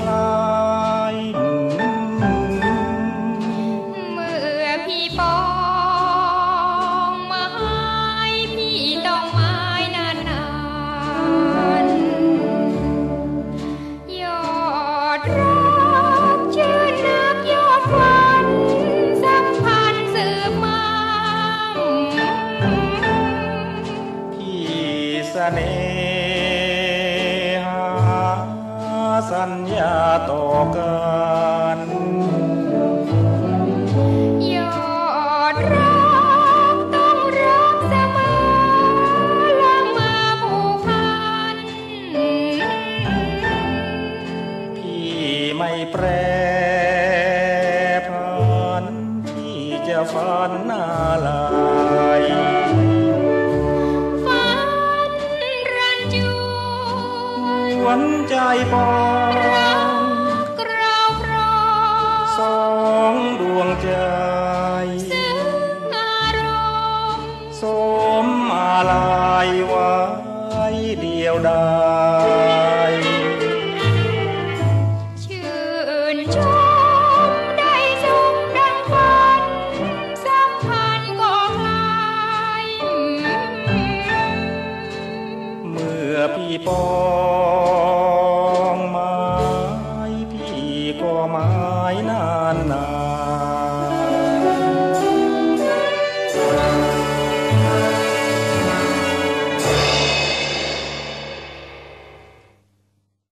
คลายเมื่อพี่ปองมาให้พี่ต้องไม้นานๆยอดรักชื่อนักยอดควันสัมพันธ์สืบมาพี่เสน่ห สัญญาต่อกันยอดรักต้องรักเสมอละมาผูกพัน พี่ไม่แปรพัน พี่จะฝันอะไร วหวนใจปองรักเราพร้อสองดวงใจซึ่งอารมณ์สมอะไรไว้เดียวดายชื่นชมได้สมดังฝันสัมพันธ์ก็คลายเมื่อพี่ปอง